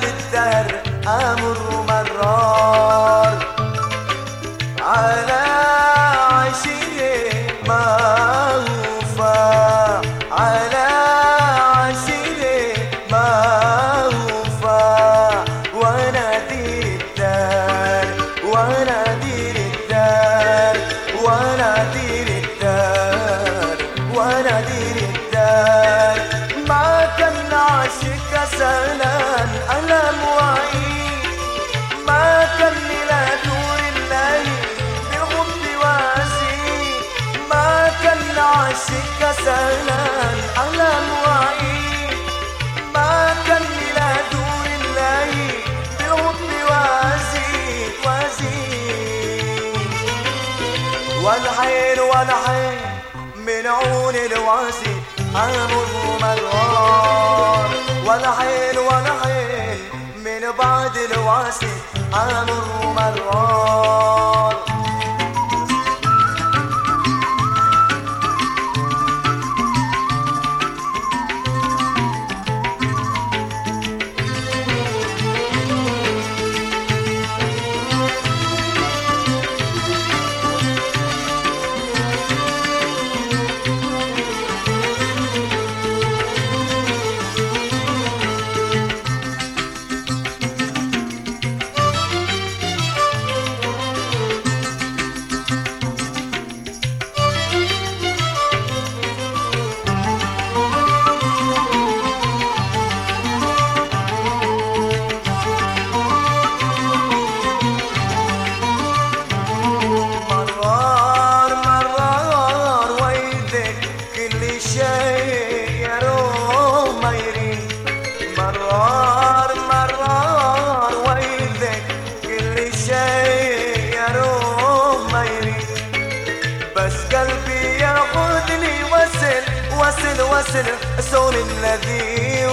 بالدهر آمر مرار. على عشيه ما أوفى. على عشر موفى دير الدار ونادي الدار ونادي الدار دير الدار ما كان عاشق سلام كسلان ألم وعيد ما كان لا دور الله بالغب وازيد وازيد والحين والحين من عون الواسي أمر مرار والحين والحين من بعد الواسي مرار مرار وصل صون الذي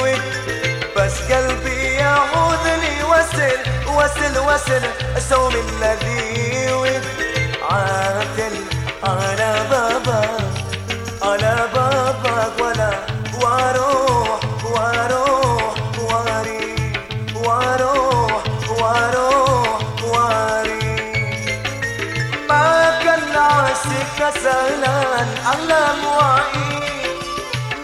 بس قلبي ياخذني وصل وصل وصل صون الذي ود عاتل على بابا على بابك ولا وأروح وأروح واري وأروح وأروح واري. ما كان عاشق سهلان على موعي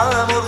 أمر مرار